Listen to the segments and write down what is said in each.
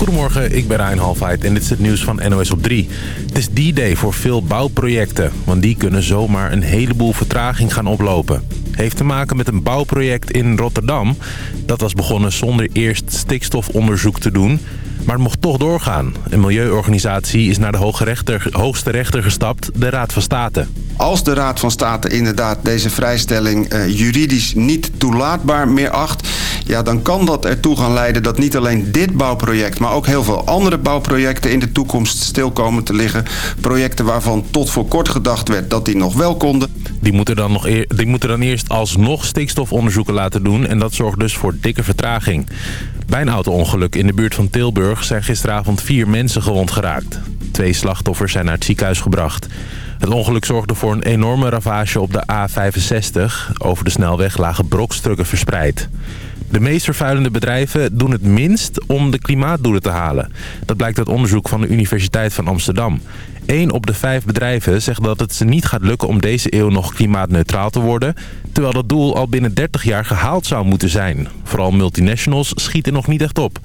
Goedemorgen, ik ben Ryan Halfheid en dit is het nieuws van NOS op 3. Het is die day voor veel bouwprojecten, want die kunnen zomaar een heleboel vertraging gaan oplopen. Heeft te maken met een bouwproject in Rotterdam. Dat was begonnen zonder eerst stikstofonderzoek te doen... Maar het mocht toch doorgaan. Een milieuorganisatie is naar de hoogste rechter gestapt, de Raad van State. Als de Raad van State inderdaad deze vrijstelling uh, juridisch niet toelaatbaar meer acht... Ja, dan kan dat ertoe gaan leiden dat niet alleen dit bouwproject... maar ook heel veel andere bouwprojecten in de toekomst stil komen te liggen. Projecten waarvan tot voor kort gedacht werd dat die nog wel konden. Die moeten dan, nog eer, die moeten dan eerst alsnog stikstofonderzoeken laten doen... en dat zorgt dus voor dikke vertraging. Bij een auto-ongeluk in de buurt van Tilburg zijn gisteravond vier mensen gewond geraakt. Twee slachtoffers zijn naar het ziekenhuis gebracht. Het ongeluk zorgde voor een enorme ravage op de A65. Over de snelweg lagen brokstukken verspreid. De meest vervuilende bedrijven doen het minst om de klimaatdoelen te halen. Dat blijkt uit onderzoek van de Universiteit van Amsterdam. Eén op de vijf bedrijven zegt dat het ze niet gaat lukken om deze eeuw nog klimaatneutraal te worden... terwijl dat doel al binnen 30 jaar gehaald zou moeten zijn. Vooral multinationals schieten nog niet echt op.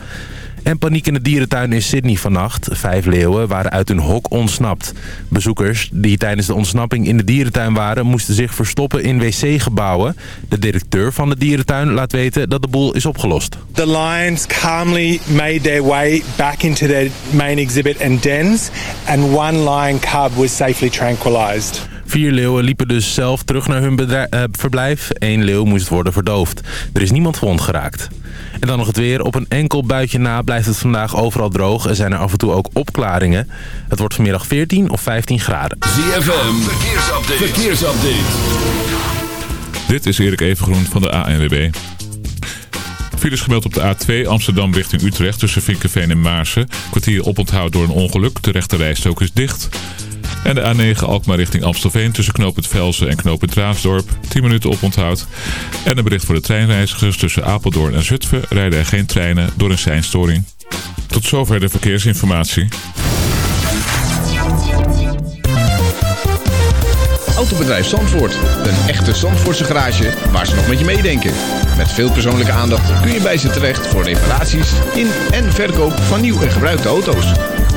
En paniek in de dierentuin in Sydney vannacht. Vijf leeuwen waren uit hun hok ontsnapt. Bezoekers die tijdens de ontsnapping in de dierentuin waren... moesten zich verstoppen in wc-gebouwen. De directeur van de dierentuin laat weten dat de boel is opgelost. The lions calmly made their way back into their main exhibit and dens... and one lion cub was safely tranquilized. Vier leeuwen liepen dus zelf terug naar hun uh, verblijf. Eén leeuw moest worden verdoofd. Er is niemand gewond geraakt. En dan nog het weer. Op een enkel buitje na blijft het vandaag overal droog. Er zijn er af en toe ook opklaringen. Het wordt vanmiddag 14 of 15 graden. ZFM, verkeersupdate. verkeersupdate. Dit is Erik Evengroen van de ANWB. Files gemeld op de A2 Amsterdam richting Utrecht tussen Vinkenveen en Maarsen. Kwartier oponthoud door een ongeluk. De rechte rijstok is dicht. En de A9 Alkmaar richting Amstelveen tussen knooppunt Velsen en knooppunt Raasdorp. 10 minuten op onthoud. En een bericht voor de treinreizigers tussen Apeldoorn en Zutphen rijden er geen treinen door een seinstoring. Tot zover de verkeersinformatie. Autobedrijf Zandvoort. Een echte Zandvoortse garage waar ze nog met je meedenken. Met veel persoonlijke aandacht kun je bij ze terecht voor reparaties in en verkoop van nieuw en gebruikte auto's.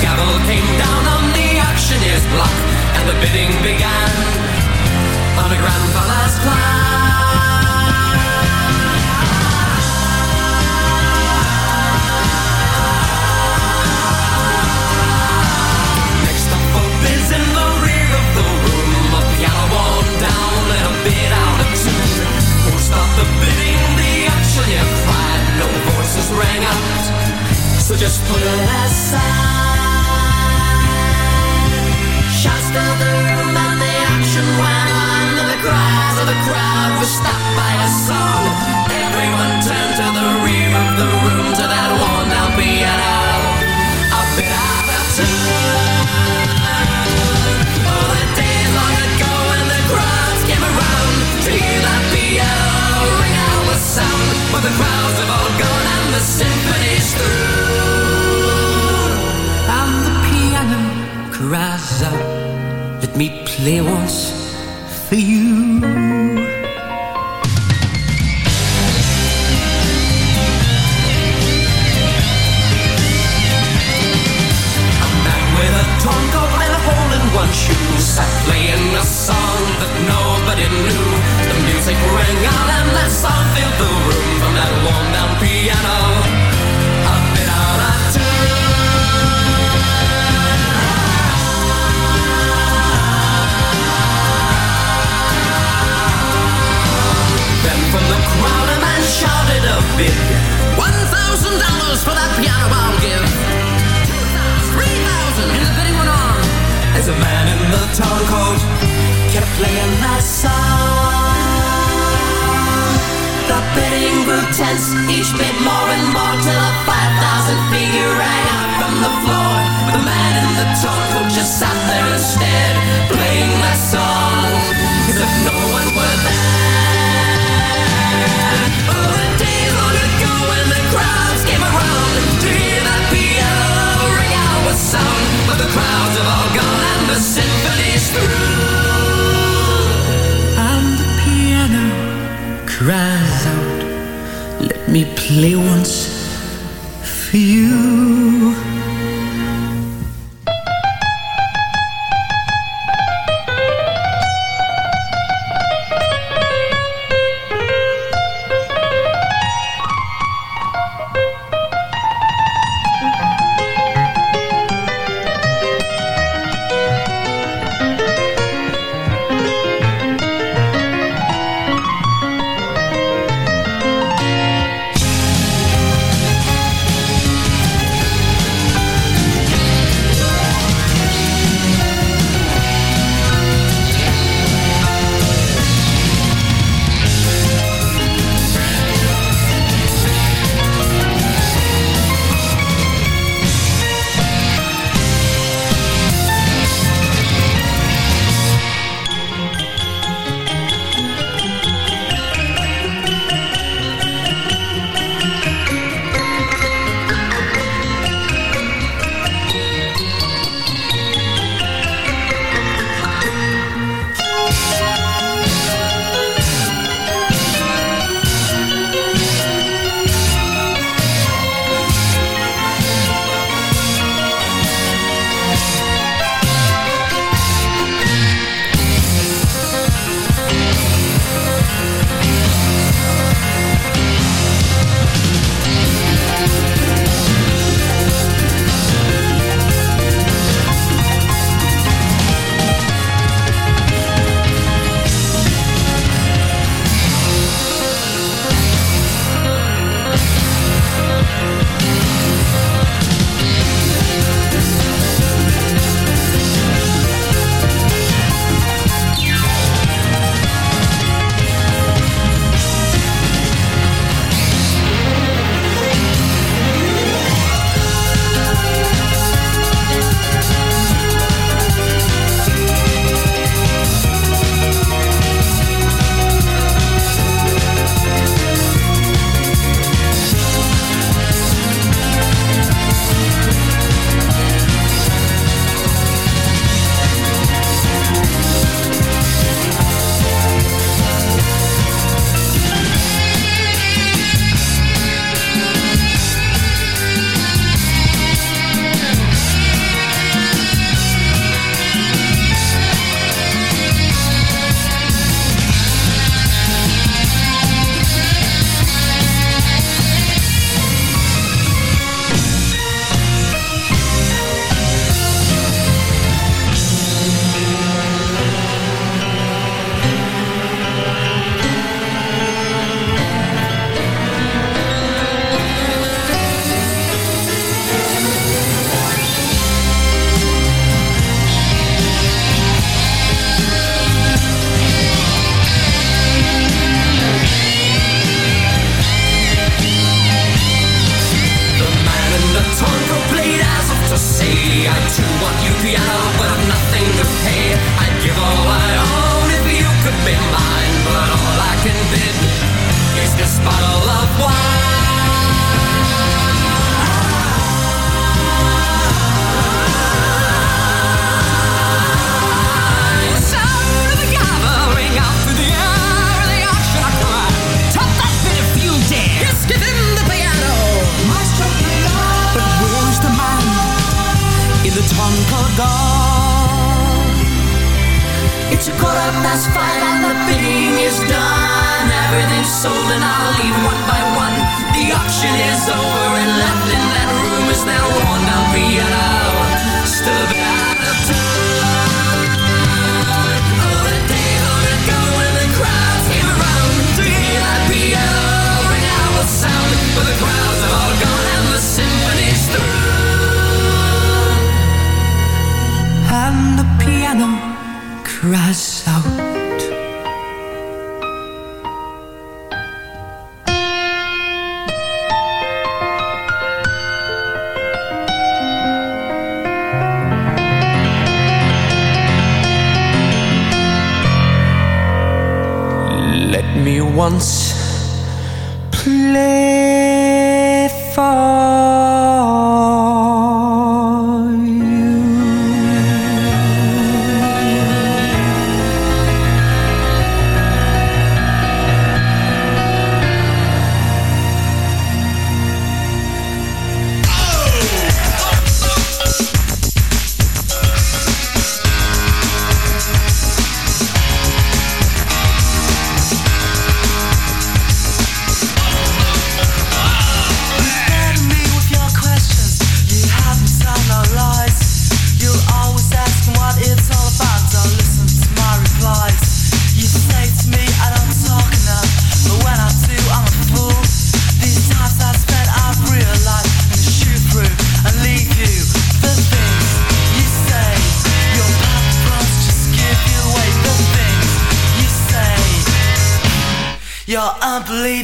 Gavel came down on the auctioneer's block, and the bidding began on a grandfather's plan.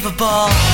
unbelievable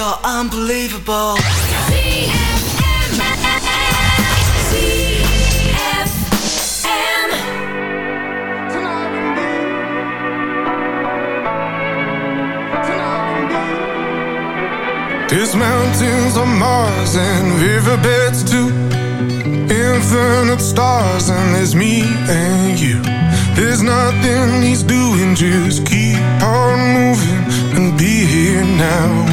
you're unbelievable. There's mountains on Mars and riverbeds too. Infinite stars and there's me and you. There's nothing he's doing, just keep on moving And be here now.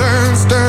burns, down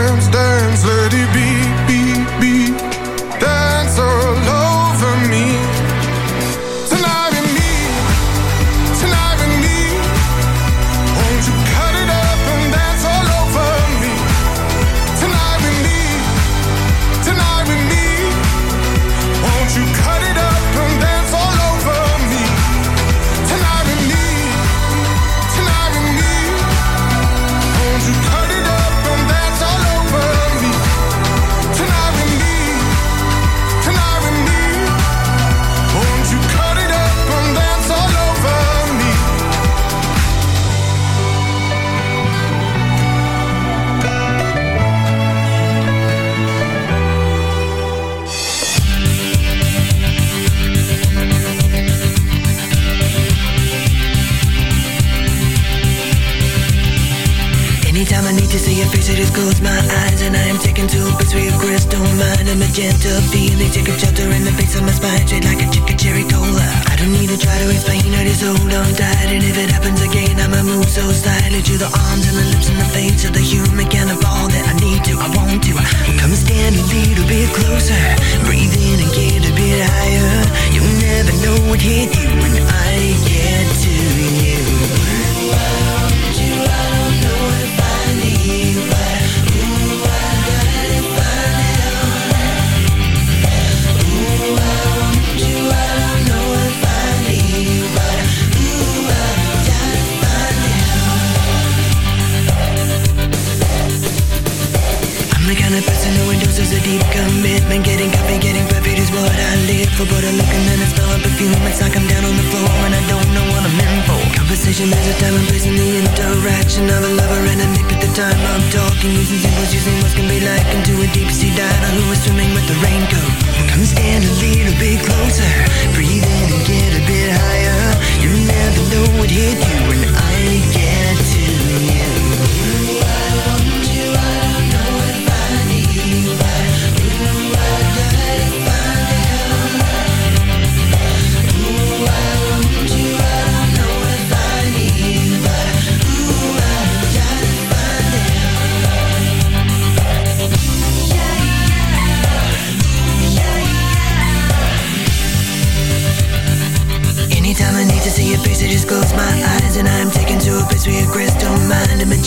but are looking and it's all up a few It's like I'm down on the floor and I don't know what I'm in for. Conversation is a time and place in the interaction of a lover and a nick at the time I'm talking Using symbols, using what's can be like into a deep sea diver who is swimming with the raincoat. Come stand a little bit closer, breathe in and get a bit higher. You never know what hit you when I get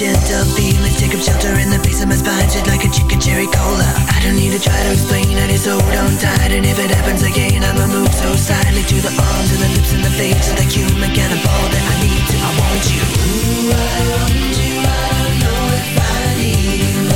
chest of feeling. Take up shelter in the base of my spine Shit like a chicken cherry cola I don't need to try to explain I just hold on tight And if it happens again I'ma move so silently To the arms and the lips and the face Of the human cannonball that I need to I want you Ooh, I want you I don't know if I need you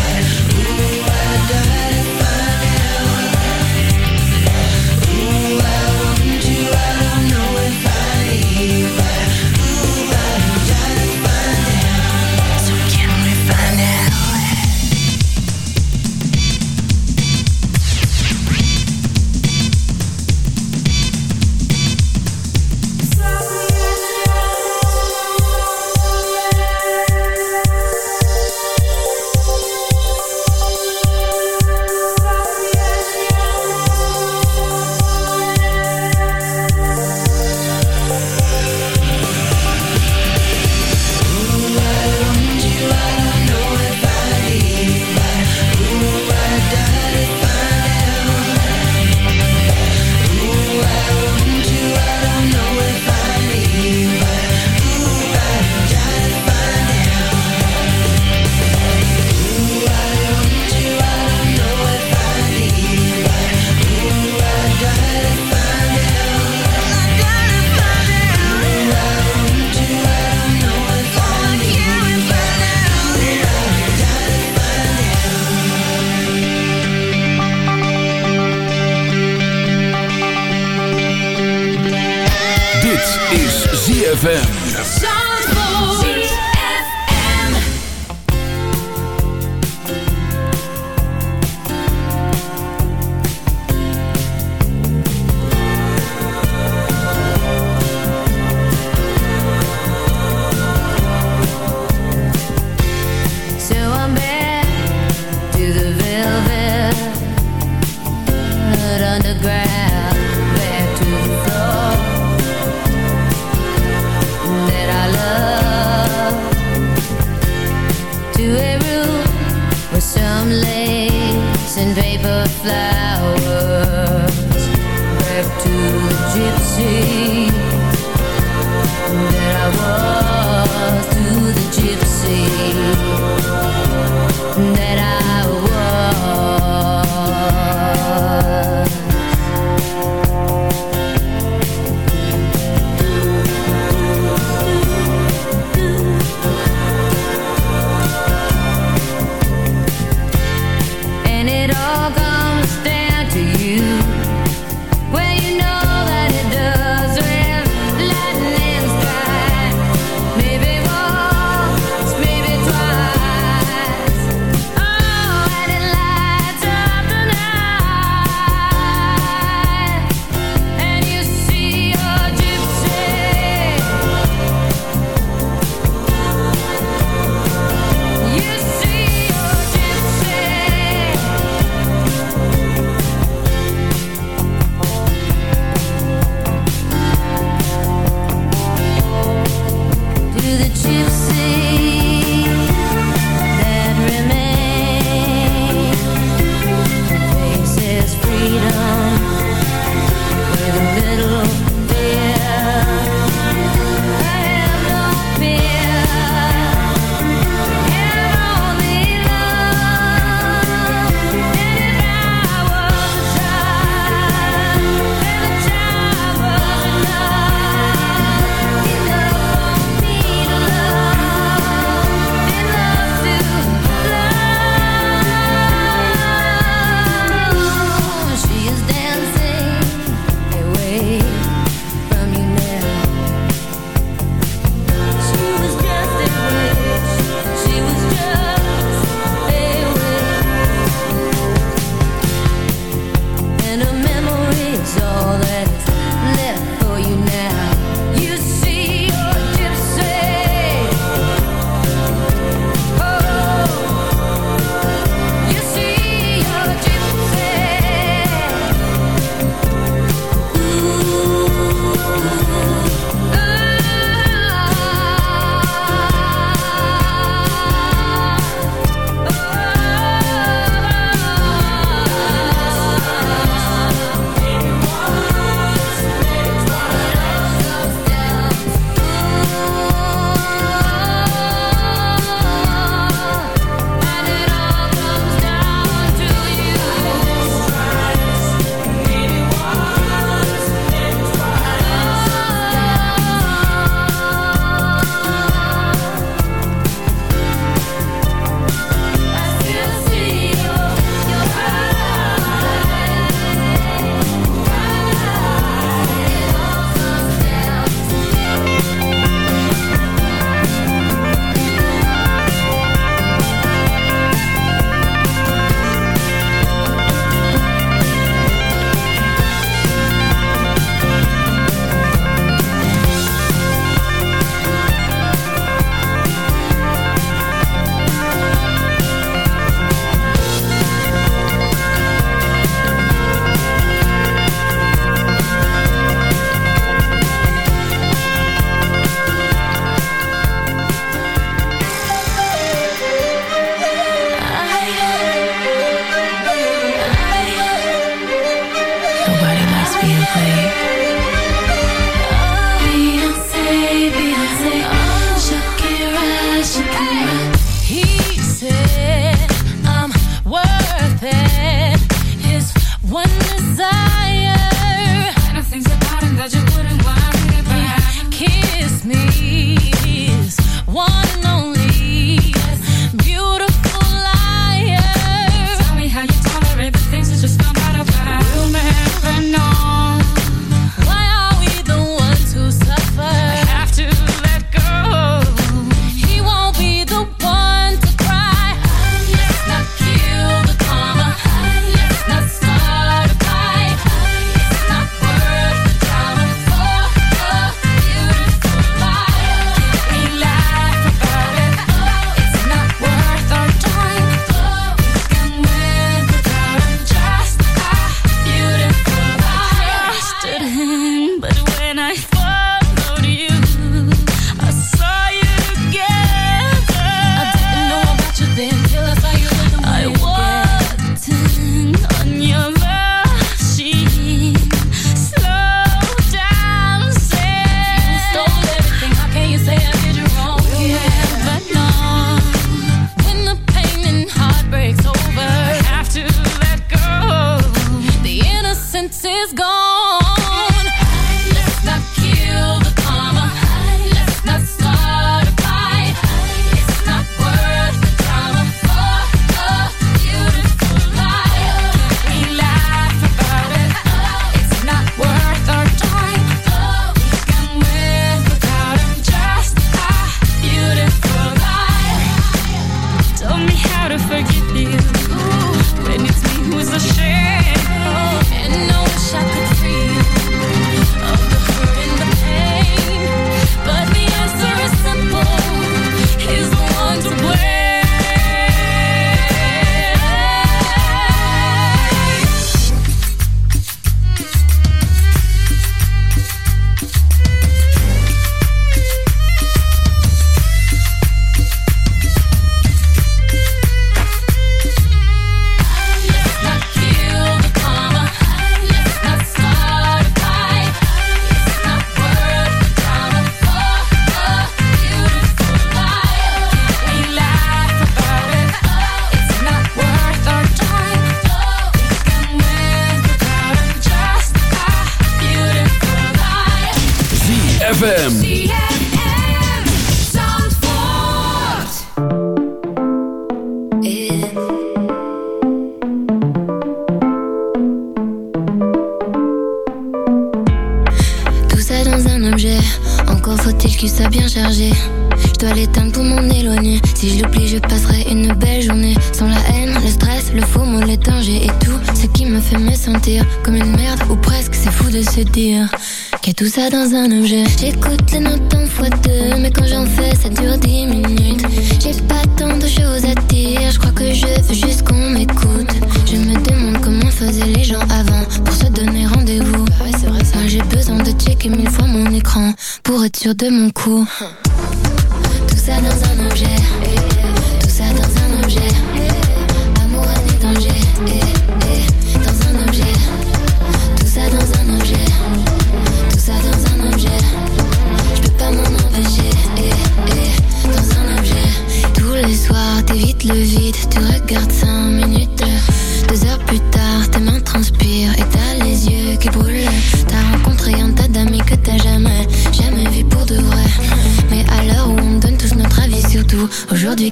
de mon cou.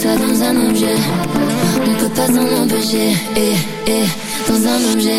soit dans un objet. On peut pas s'en empêcher. Eh, eh, dans un objet.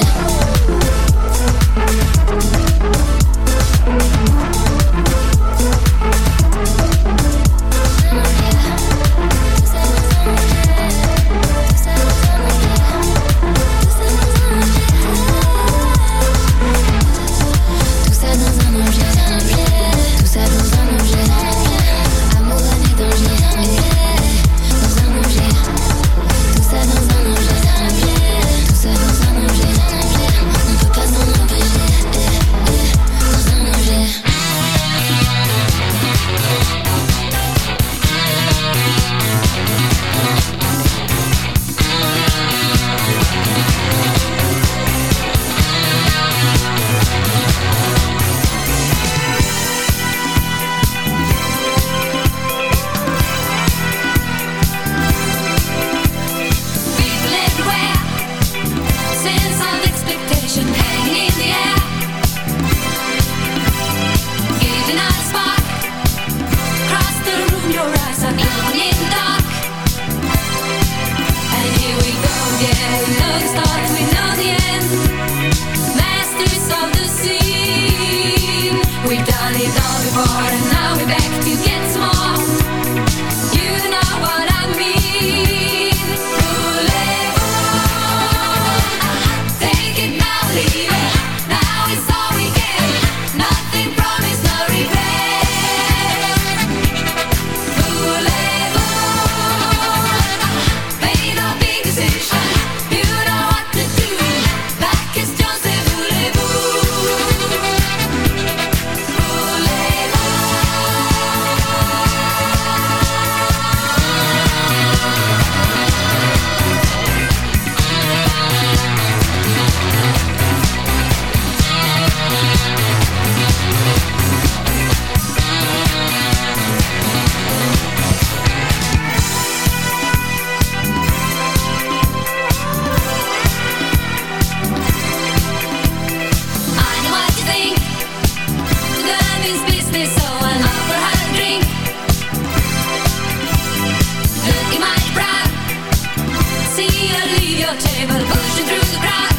see you leave your table pushing through the crowd.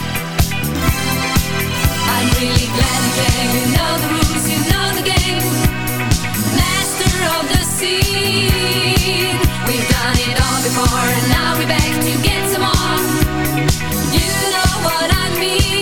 I'm really glad you came. You know the rules, you know the game. Master of the We've done it all before And now we're back to get some more. You know what I mean.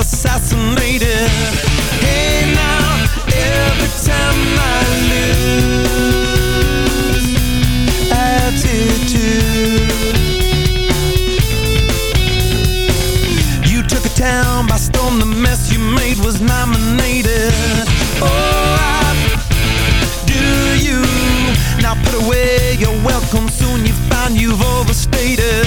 Assassinated. Hey now, every time I lose attitude. You took a town by storm, the mess you made was nominated. Oh, I do you now put away your welcome soon you find you've overstated.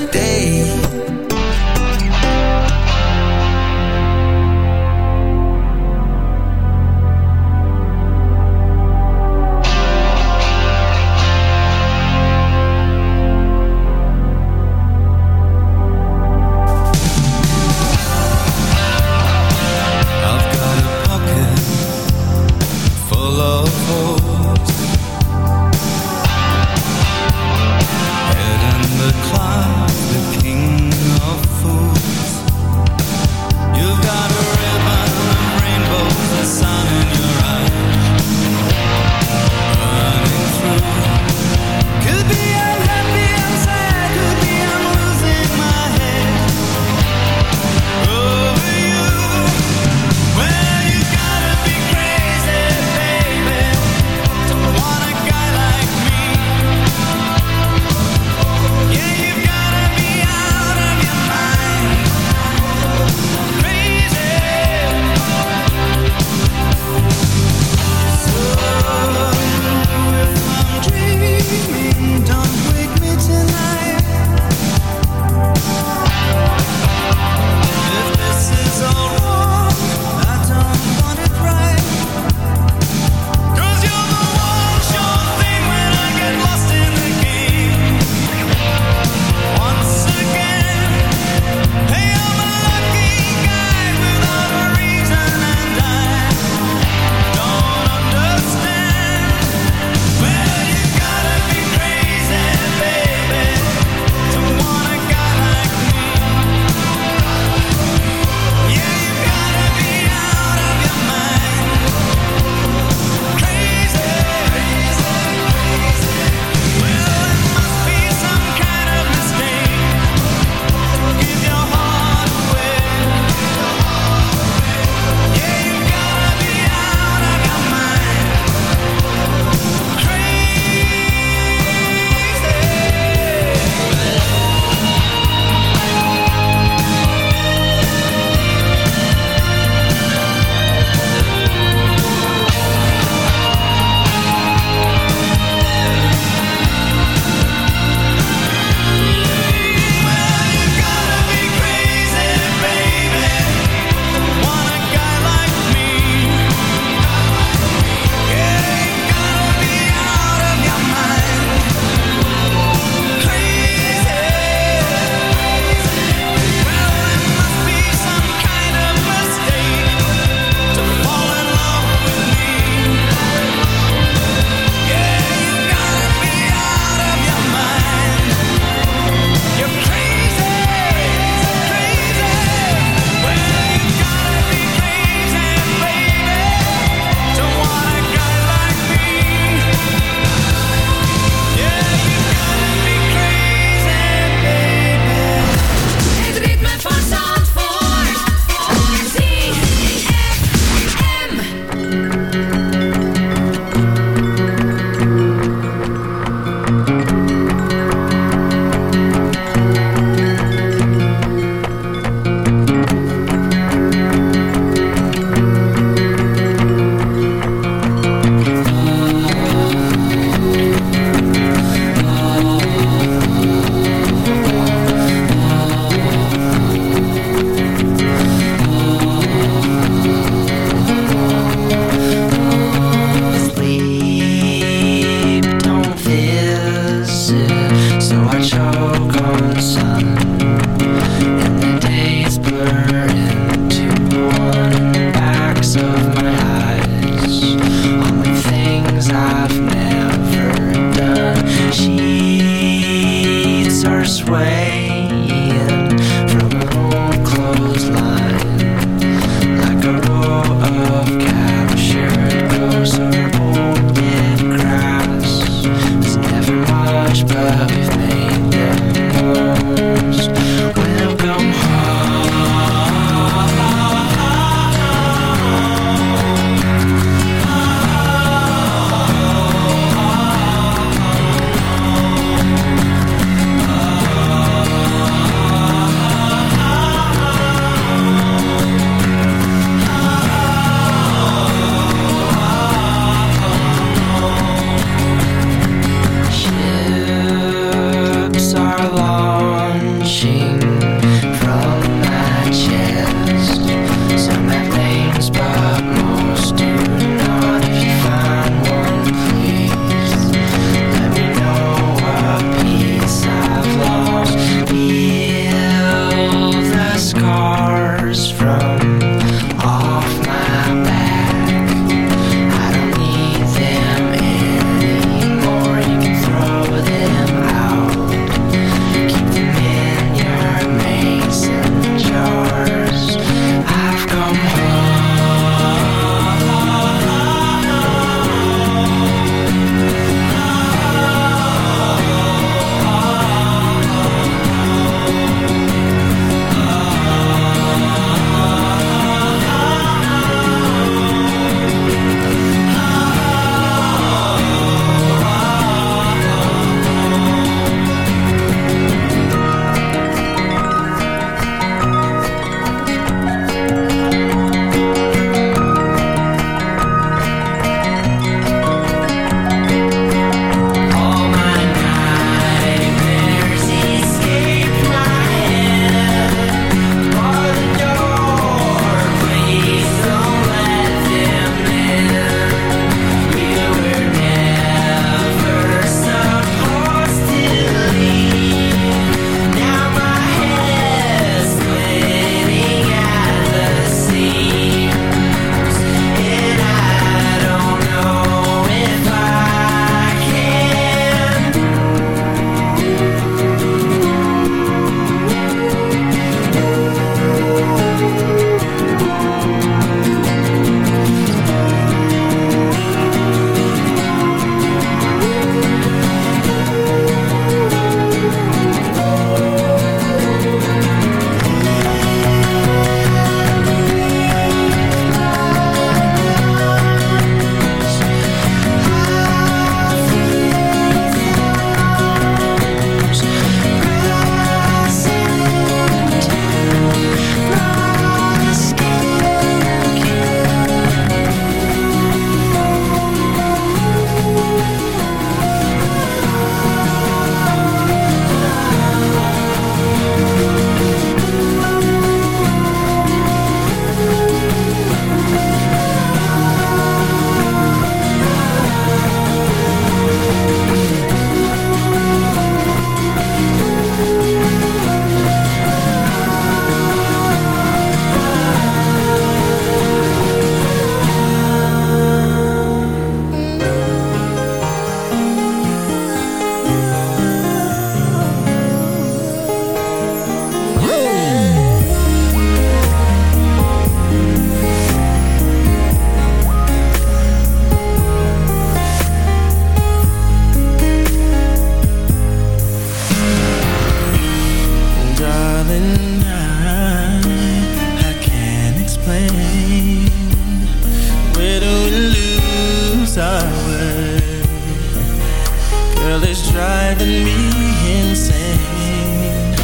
driving me insane.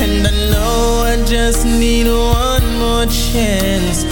And I know I just need one more chance.